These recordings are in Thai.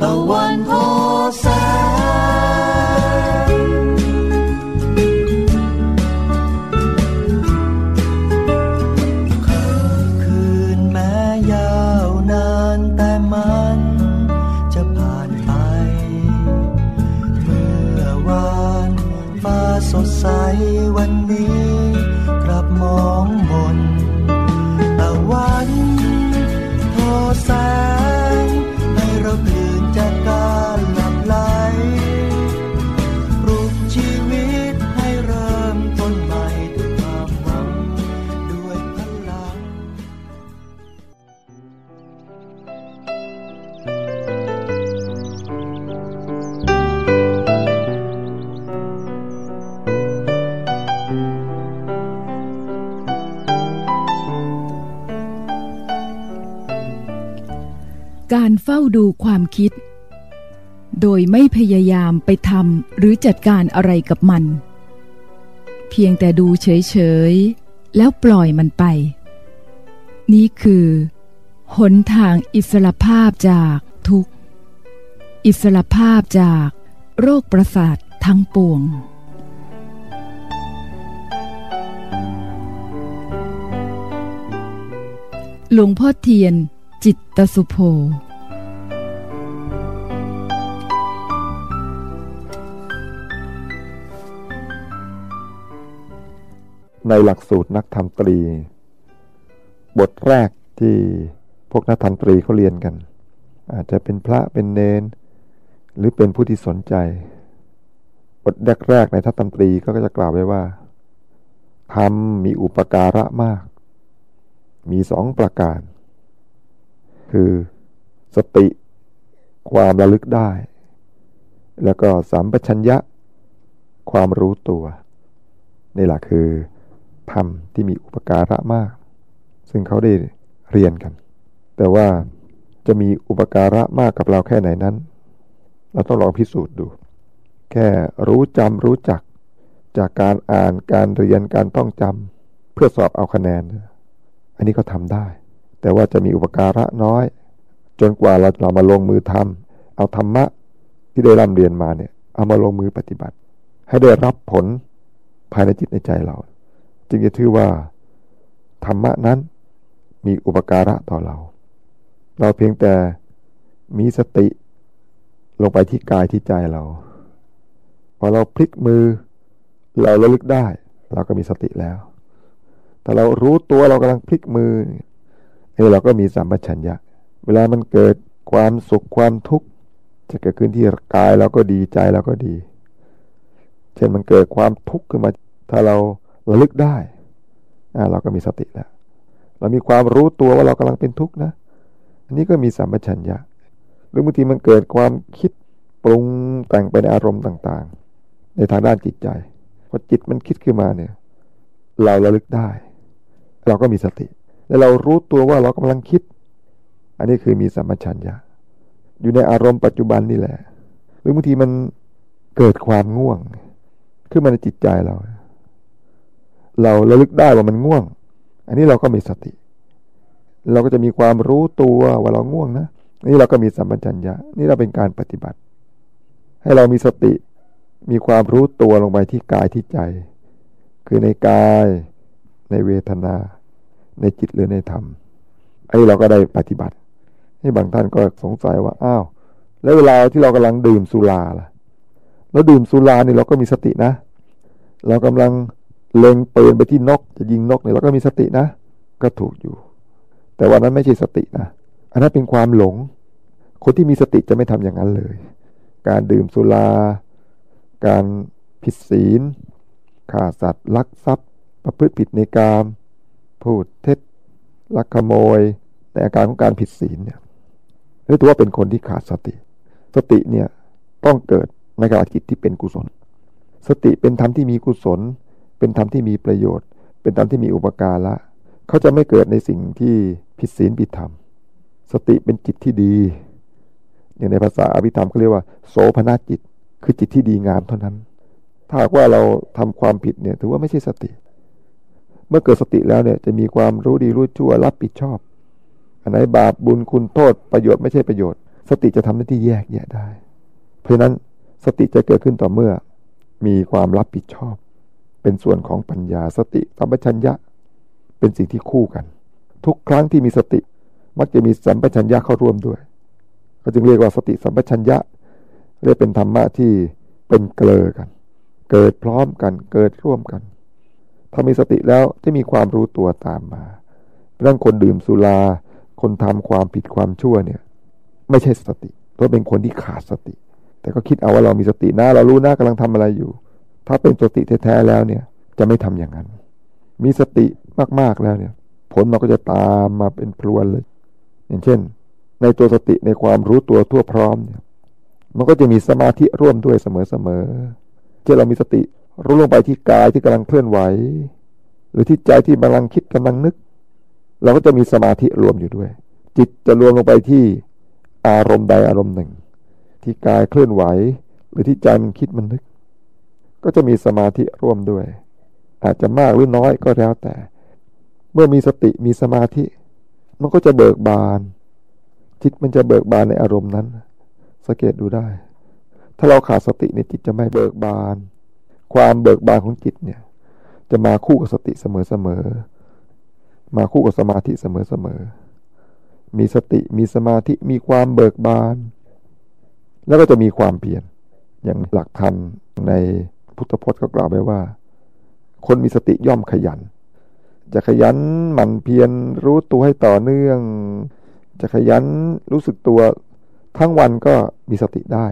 ตะวันโทแสงคืนแม้ยาวนานแต่มัน การเฝ้าดูความคิด โดยไม่พยายามไปทำหรือจัดการอะไรกับมัน เพียงแต่ดูเฉย ๆ แล้วปล่อยมันไป นี่คือหนทางอิสรภาพจากทุกข์อิสรภาพจากโรคประสาททั้งปวงหลวงพ่อเทียน จิตตสุโภ ในหลักสูตรนักธรรมตรี บทแรกที่พวกนักธรรมตรีเขาเรียนกัน อาจจะเป็นพระเป็นเนน หรือเป็นผู้ที่สนใจ บทแรกๆในทัตธรรมตรีก็จะกล่าวไว้ว่าธรรมมีอุปการะมาก มีสองประการ คือสติความระลึกได้ แล้วก็สัมปชัญญะ ความรู้ตัว นี่แหละคือธรรมที่มีอุปการะมาก ซึ่งเขาได้เรียนกัน แต่ว่าจะมีอุปการะมากกับเราแค่ไหนนั้น เราต้องลองพิสูจน์ดู แค่รู้จำรู้จักจากการอ่านการเรียนการต้องจำเพื่อสอบเอาคะแนน อันนี้ก็ทำได้ แต่ว่าจะมีอุปการะน้อย จนกว่าเราเรามาลงมือทำเอาธรรมะที่ได้ร่ำเรียนมาเนี่ย เอามาลงมือปฏิบัติ ให้ได้รับผลภายในจิตในใจเรา จึงจะถือว่า ธรรมะนั้นมีอุปการะต่อเรา เราเพียงแต่มีสติลงไปที่กายที่ใจเรา พอเราพลิกมือ เราระลึกได้ เราก็มีสติแล้ว แต่เรารู้ตัวเรากำลังพลิกมือ เอ้เราก็มีสัมปชัญญะ เวลามันเกิดความสุขความทุกข์จะเกิดขึ้นที่กายเราก็ดีใจเราก็ดี เช่นมันเกิดความทุกข์ขึ้นมา ถ้าเราระลึกได้เราก็มีสติแล้ว เรามีความรู้ตัวว่าเรากำลังเป็นทุกข์นะ อันนี้ก็มีสัมปชัญญะ หรือบางทีมันเกิดความคิดปรุงแต่งไปในอารมณ์ต่างๆ ในทางด้านจิตใจพอจิตมันคิดขึ้นมาเนี่ย เราระลึกได้ เราก็มีสติ และเรารู้ตัวว่าเรากำลังคิด อันนี้คือมีสัมปชัญญะ อยู่ในอารมณ์ปัจจุบันนี่แหละ หรือบางทีมันเกิดความง่วง ขึ้นมาในจิตใจเรา เราระลึกได้ว่ามันง่วง อันนี้เราก็มีสติ เราก็จะมีความรู้ตัวว่าเราง่วงนะนี่เราก็มีสัมปชัญญะ นี่เราเป็นการปฏิบัติ ให้เรามีสติ มีความรู้ตัวลงไปที่กายที่ใจ คือในกายในเวทนา ในจิตหรือในธรรมไอ้เราก็ได้ปฏิบัติให้บางท่านก็สงสัยว่าอ้าวแล้วเวลาที่เรากำลังดื่มสุราล่ะแล้วดื่มสุรานี่เราก็มีสตินะ เรากำลังเล็งปืนไปที่นกจะยิงนกเนี่ยเราก็มีสตินะ ก็ถูกอยู่ แต่ว่านั้นไม่ใช่สตินะ อันนั้นเป็นความหลง คนที่มีสติจะไม่ทำอย่างนั้นเลย การดื่มสุรา การผิดศีลฆ่าสัตว์ลักทรัพย์ ประพฤติผิดในกาม พูดเท็จลักขโมยในอาการของการผิดศีลเนี่ยนี่ถือว่าเป็นคนที่ขาดสติ สติเนี่ยต้องเกิดในขณะจิตที่เป็นกุศล สติเป็นธรรมที่มีกุศล เป็นธรรมที่มีประโยชน์ เป็นธรรมที่มีอุปการะเขาจะไม่เกิดในสิ่งที่ผิดศีลผิดธรรม สติเป็นจิตที่ดี อย่างในภาษาอภิธรรมเขาเรียกว่า โสภณจิต คือจิตที่ดีงามเท่านั้น ถ้าว่าเราทำความผิดเนี่ยถือว่าไม่ใช่สติ มื่อเกิดสติแล้วเนี่ยจะมีความรู้ดีรู้ชั่วรับผิดชอบ อันไหนบาปบุญคุณโทษประโยชน์ไม่ใช่ประโยชน์ สติจะทำหน้าที่แยกแยะได้ เพราะฉะนั้นสติจะเกิดขึ้นต่อเมื่อ มีความรับผิดชอบ เป็นส่วนของปัญญาสติสัมปชัญญะ เป็นสิ่งที่คู่กัน ทุกครั้งที่มีสติมักจะมีสัมปชัญญะเข้าร่วมด้วยก็จึงเรียกว่าสติสัมปชัญญะเรียกเป็นธรรมะที่เป็นเกลอกัน เกิดพร้อมกันเกิดร่วมกัน ถ้ามีสติแล้วจะมีความรู้ตัวตามมาเรื่องคนดื่มสุรา คนทำความผิดความชั่วเนี่ย ไม่ใช่สติเพราะเป็นคนที่ขาดสติ แต่ก็คิดเอาว่าเรามีสตินะเรารู้นะกำลังทำอะไรอยู่ ถ้าเป็นสติแท้ๆแล้วเนี่ย จะไม่ทำอย่างนั้น มีสติมากๆแล้วเนี่ย ผลมันก็จะตามมาเป็นพลวนเลย อย่างเช่น ในตัวสติในความรู้ตัวทั่วพร้อมเนี่ย มันก็จะมีสมาธิร่วมด้วยเสมอๆเช่นเรามีสติ รู้ลงไปที่กายที่กำลังเคลื่อนไหว หรือที่ใจที่กำลังคิดกำลังนึก เราก็จะมีสมาธิรวมอยู่ด้วย จิตจะรวมลงไปที่อารมณ์ใดอารมณ์หนึ่ง ที่กายเคลื่อนไหว หรือที่ใจมันคิดมันนึก ก็จะมีสมาธิร่วมด้วย อาจจะมากหรือน้อยก็แล้วแต่ เมื่อมีสติมีสมาธิ มันก็จะเบิกบาน จิตมันจะเบิกบานในอารมณ์นั้นสังเกตดูได้ ถ้าเราขาดสติในจิตจะไม่เบิกบาน ความเบิกบานของจิตเนี่ย จะมาคู่กับสติเสมอๆมาคู่กับสมาธิเสมอๆมีสติมีสมาธิมีความเบิกบาน แล้วก็จะมีความเพียรอย่างหลักธรรมในพุทธพจน์ก็กล่าวไว้ว่า คนมีสติย่อมขยัน จะขยันหมั่นเพียรรู้ตัวให้ต่อเนื่อง จะขยันรู้สึกตัวทั้งวันก็มีสติได้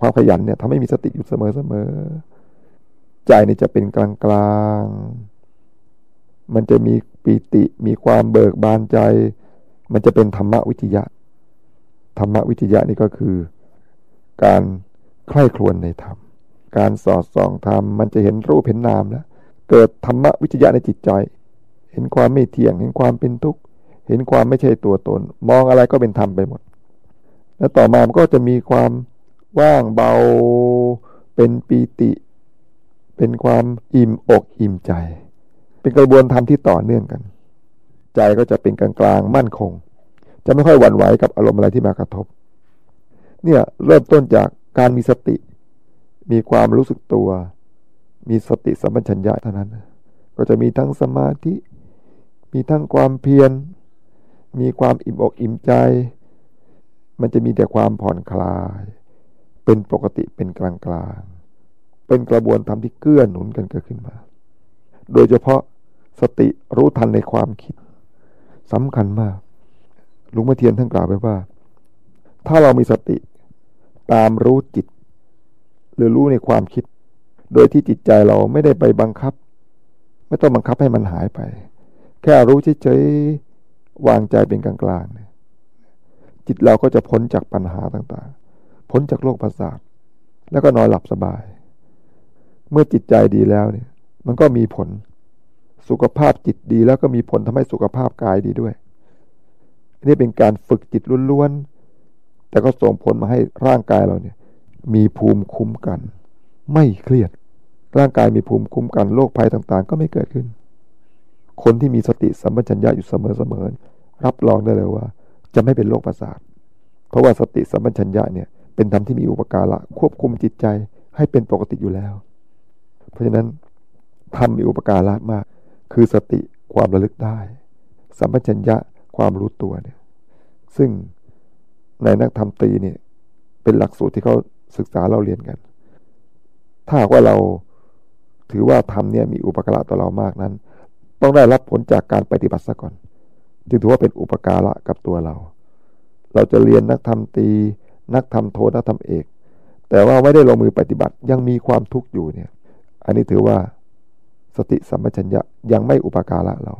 ความขยันเนี่ยทำให้มีสติอยู่เสมอๆ ใจนี่จะเป็นกลางกลางมันจะมีปีติมีความเบิกบานใจ มันจะเป็นธรรมวิทยะ ธรรมวิทยะนี่ก็คือ การใคร่ครวญในธรรม การสอดส่องธรรมมันจะเห็นรูปเห็นนามแล้วเกิดธรรมวิทยะในจิตใจ เห็นความไม่เที่ยง เห็นความเป็นทุกข์ เห็นความไม่ใช่ตัวตน มองอะไรก็เป็นธรรมไปหมด แล้วต่อมามันก็จะมีความว่างเบา เป็นปีติ เป็นความอิ่มอกอิ่มใจ เป็นกระบวนธรรที่ต่อเนื่องกัน ใจก็จะเป็นกลางกลางมั่นคง จะไม่ค่อยหวั่นไหวกับอารมณ์อะไรที่มากระทบ เนี่ยเริ่มต้นจากการมีสติ มีความรู้สึกตัว มีสติสัมปชัญญะเท่านั้น ก็จะมีทั้งสมาธิ มีทั้งความเพียร มีความอิ่มอกอิ่มใจ มันจะมีแต่ความผ่อนคลาย เป็นปกติเป็นกลางกลาง เป็นกระบวนการที่เกื้อหนุนกันเกิดขึ้นมา โดยเฉพาะสติรู้ทันในความคิดสำคัญมากลุงมาเทียนท่านกล่าวไว้ว่า ถ้าเรามีสติตามรู้จิต หรือรู้ในความคิด โดยที่จิตใจเราไม่ได้ไปบังคับ ไม่ต้องบังคับให้มันหายไป แค่รู้เฉยๆวางใจเป็นกลางๆเนี่ยจิตเราก็จะพ้นจากปัญหาต่างๆ พ้นจากโรคประสาทแล้วก็นอนหลับสบาย เมื่อจิตใจดีแล้วเนี่ย มันก็มีผลสุขภาพจิตดีแล้วก็มีผลทำให้สุขภาพกายดีด้วย นี่เป็นการฝึกจิตล้วนๆ แต่ก็ส่งผลมาให้ร่างกายเราเนี่ย มีภูมิคุ้มกัน ไม่เครียด ร่างกายมีภูมิคุ้มกันโรคภัยต่างๆ ก็ไม่เกิดขึ้น คนที่มีสติสัมปชัญญะอยู่เสมอๆรับรองได้เลยว่า จะไม่เป็นโรคประสาท เพราะว่าสติสัมปชัญญะเนี่ยเป็นธรรมที่มีอุปการะควบคุมจิตใจให้เป็นปกติอยู่แล้ว เพราะฉะนั้นทำมีอุปการะมาก คือสติความระลึกได้ สัมปชัญญะความรู้ตัวเนี่ย ซึ่งในนักธรรมตีเนี่ยเป็นหลักสูตรที่เขาศึกษาเราเรียนกัน ถ้าว่าเราถือว่าธรรมเนี่ยมีอุปการะต่อเรามากนั้น ต้องได้รับผลจากการปฏิบัติซะก่อน จึงถือว่าเป็นอุปการะกับตัวเรา เราจะเรียนนักธรรมตี นักธรรมโทนักธรรมเอก แต่ว่าไม่ได้ลงมือปฏิบัติยังมีความทุกข์อยู่เนี่ย อันนี้ถือว่าสติสัมปชัญญะยังไม่อุปการะเรา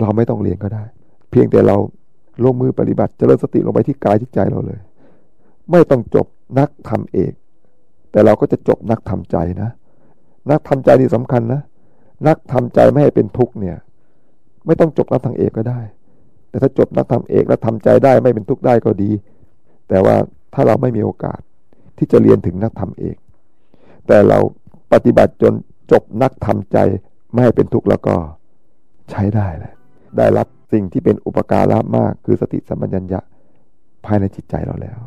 เราไม่ต้องเรียนก็ได้ เพียงแต่เราลงมือปฏิบัติเจริญสติลงไปที่กายที่ใจเราเลย ไม่ต้องจบนักทำเอก แต่เราก็จะจบนักทำใจนะ นักทำใจนี่สำคัญนะ นักทำใจไม่ให้เป็นทุกข์เนี่ย ไม่ต้องจบนักทางเอกก็ได้ แต่ถ้าจบนักทำเอกแล้วทำใจได้ไม่เป็นทุกข์ได้ก็ดี แต่ว่าถ้าเราไม่มีโอกาสที่จะเรียนถึงนักทำเอก แต่เรา ปฏิบัติจนจบนักทำใจไม่ให้เป็นทุกข์แล้วก็ใช้ได้แหละได้รับสิ่งที่เป็นอุปการะมากคือสติสัมปชัญญะภายในจิตใจเราแล้ว